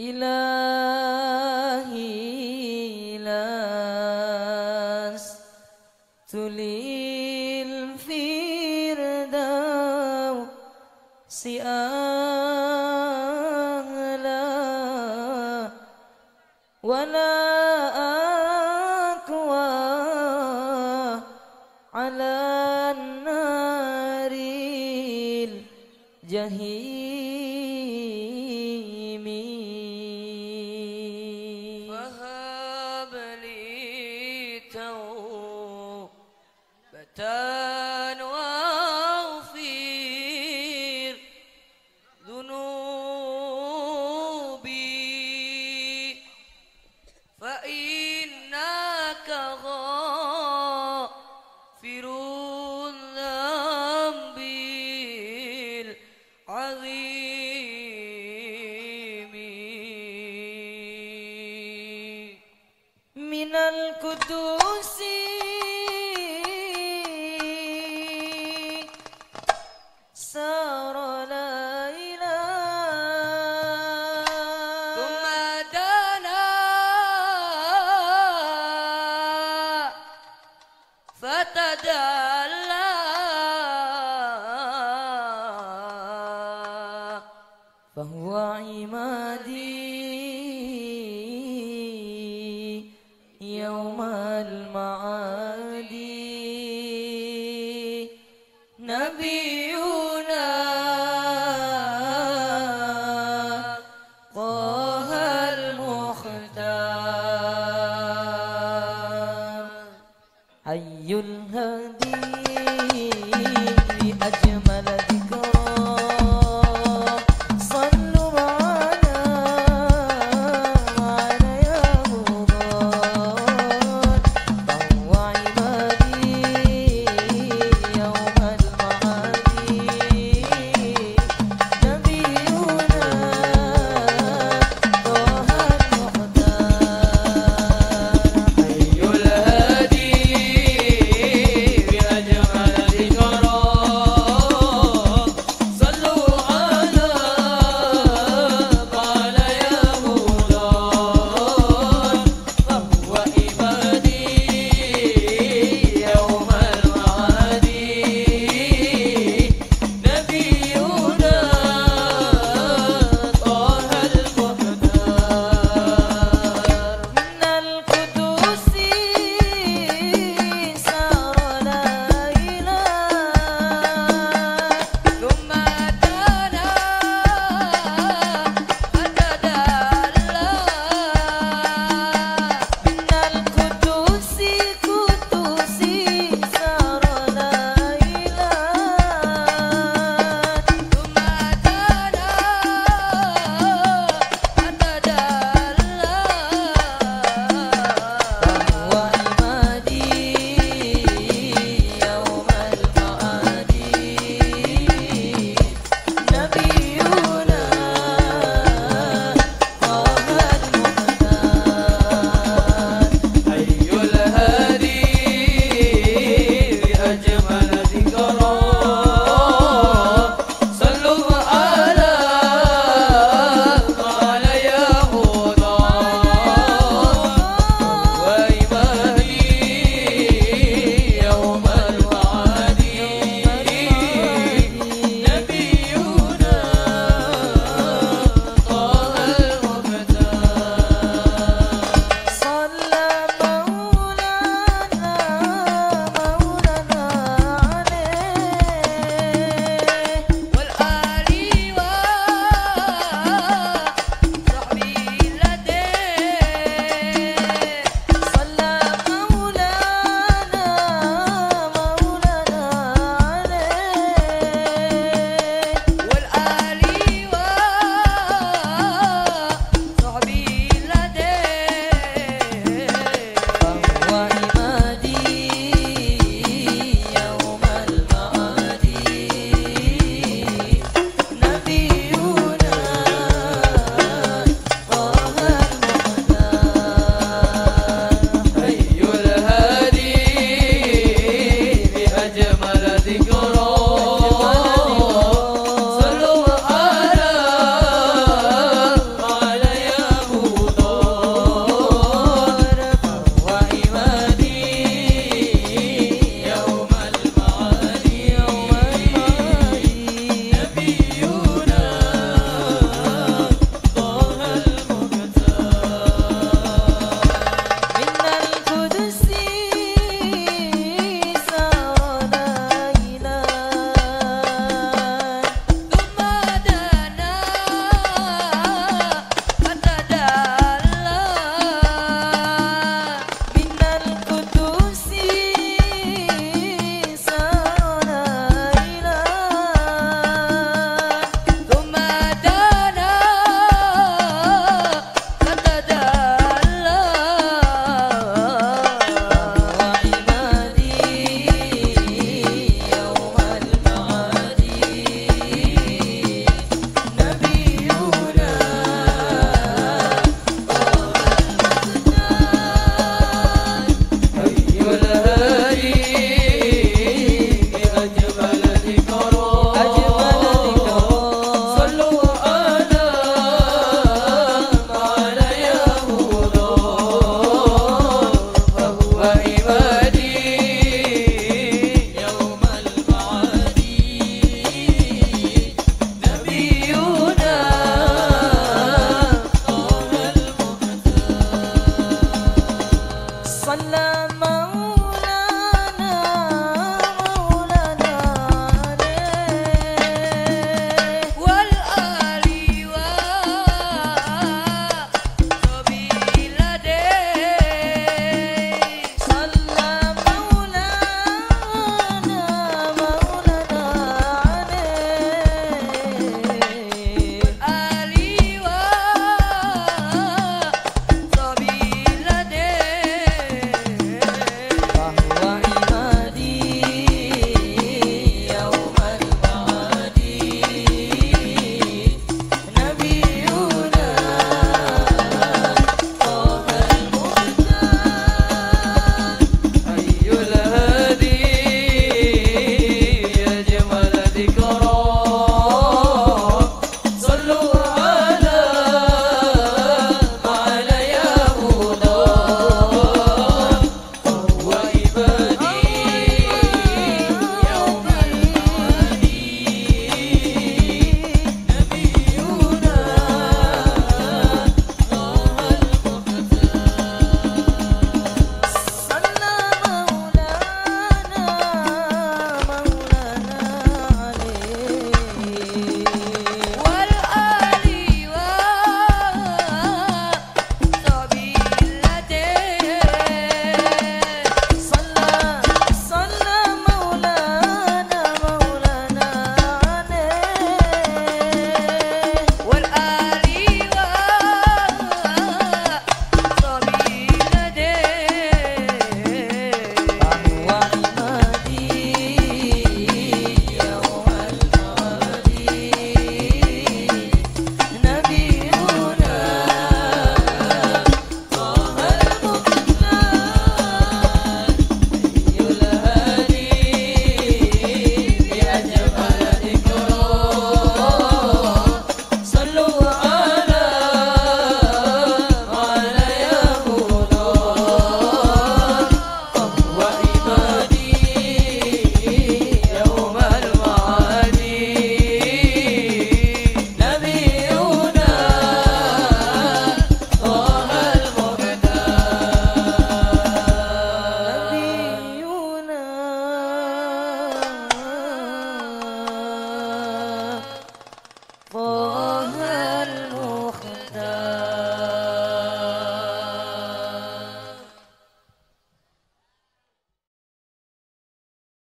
إلهي لست للفردوس أهلا ولا أقوى على النار الجحيم Tã... فهو عمادي.